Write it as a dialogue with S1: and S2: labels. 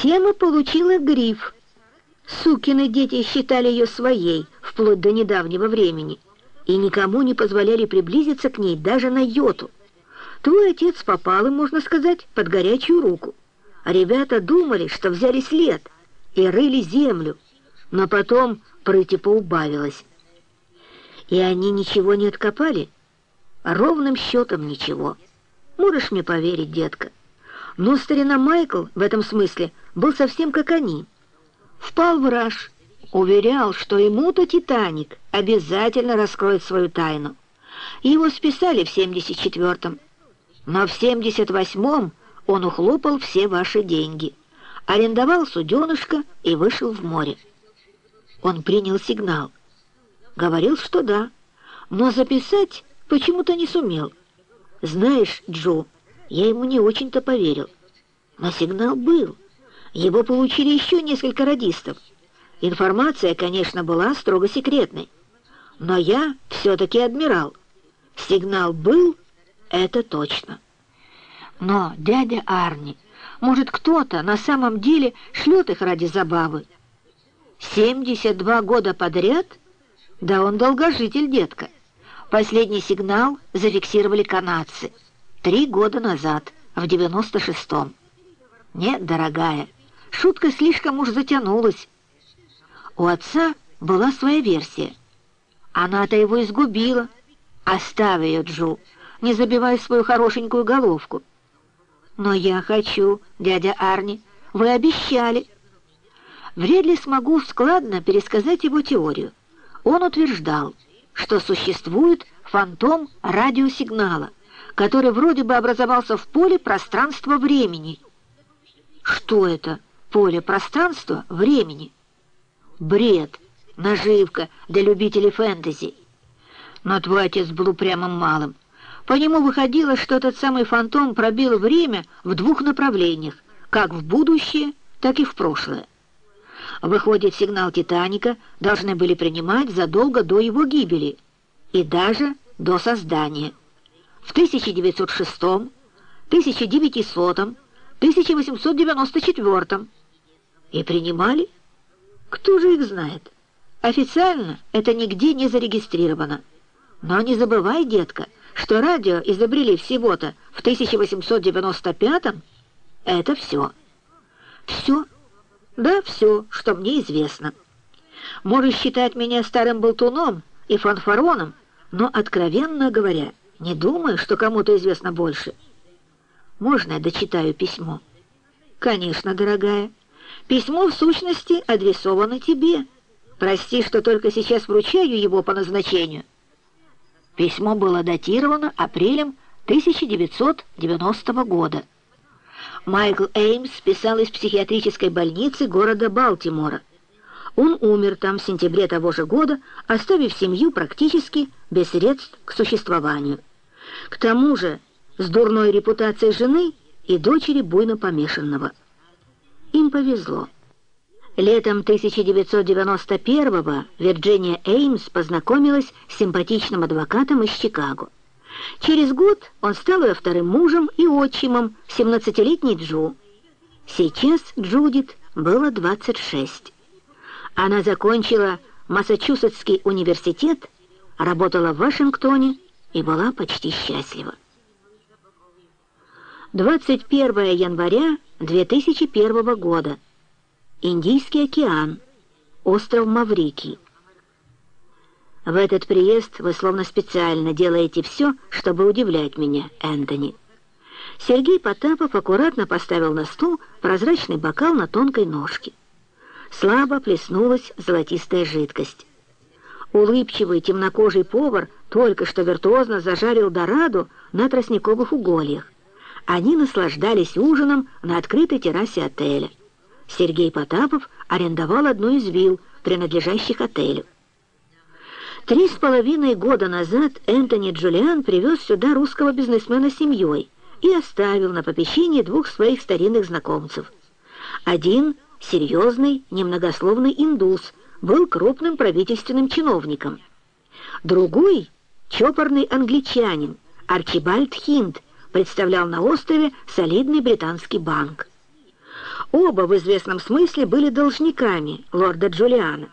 S1: Тема получила гриф. Сукины дети считали ее своей, вплоть до недавнего времени, и никому не позволяли приблизиться к ней даже на йоту. Твой отец попал им, можно сказать, под горячую руку. А ребята думали, что взяли след и рыли землю, но потом прыти поубавилось. И они ничего не откопали? Ровным счетом ничего. Можешь мне поверить, детка. Но старина Майкл в этом смысле был совсем как они. Впал в раж, уверял, что ему-то «Титаник» обязательно раскроет свою тайну. Его списали в 74-м. Но в 78-м он ухлопал все ваши деньги, арендовал суденышко и вышел в море. Он принял сигнал. Говорил, что да, но записать почему-то не сумел. Знаешь, Джо, я ему не очень-то поверил. Но сигнал был. Его получили еще несколько радистов. Информация, конечно, была строго секретной. Но я все-таки адмирал. Сигнал был, это точно. Но, дядя Арни, может, кто-то на самом деле шлет их ради забавы? 72 года подряд? Да он долгожитель, детка. Последний сигнал зафиксировали канадцы. Три года назад, в 96-м. Нет, дорогая, шутка слишком уж затянулась. У отца была своя версия. Она-то его изгубила. Оставь ее, Джу, не забивай свою хорошенькую головку. Но я хочу, дядя Арни, вы обещали. Вряд ли смогу складно пересказать его теорию. Он утверждал, что существует фантом радиосигнала, который вроде бы образовался в поле пространства-времени. Что это? Поле пространства-времени? Бред, наживка для любителей фэнтези. Но твой отец был упрямым малым. По нему выходило, что этот самый фантом пробил время в двух направлениях, как в будущее, так и в прошлое. Выходит, сигнал «Титаника» должны были принимать задолго до его гибели и даже до создания. В 1906, 1900, 1894. И принимали? Кто же их знает? Официально это нигде не зарегистрировано. Но не забывай, детка, что радио изобрели всего-то в 1895-м. Это все. Все. Да, все, что мне известно. Можешь считать меня старым болтуном и фанфароном, но, откровенно говоря, не думаю, что кому-то известно больше. Можно я дочитаю письмо? Конечно, дорогая. Письмо, в сущности, адресовано тебе. Прости, что только сейчас вручаю его по назначению. Письмо было датировано апрелем 1990 года. Майкл Эймс писал из психиатрической больницы города Балтимора. Он умер там в сентябре того же года, оставив семью практически без средств к существованию. К тому же с дурной репутацией жены и дочери буйно помешанного. Им повезло. Летом 1991-го Вирджиния Эймс познакомилась с симпатичным адвокатом из Чикаго. Через год он стал ее вторым мужем и отчимом 17-летней Джу. Сейчас Джудит было 26. Она закончила Массачусетский университет, работала в Вашингтоне и была почти счастлива. 21 января 2001 года. Индийский океан. Остров Маврикий. В этот приезд вы словно специально делаете все, чтобы удивлять меня, Энтони. Сергей Потапов аккуратно поставил на стол прозрачный бокал на тонкой ножке. Слабо плеснулась золотистая жидкость. Улыбчивый темнокожий повар только что виртуозно зажарил дораду на тростниковых угольях. Они наслаждались ужином на открытой террасе отеля. Сергей Потапов арендовал одну из вилл, принадлежащих отелю. Три с половиной года назад Энтони Джулиан привез сюда русского бизнесмена с семьей и оставил на попечении двух своих старинных знакомцев. Один, серьезный, немногословный индус, был крупным правительственным чиновником. Другой, чопорный англичанин, Арчибальд Хинд, представлял на острове солидный британский банк. Оба в известном смысле были должниками лорда Джулиана.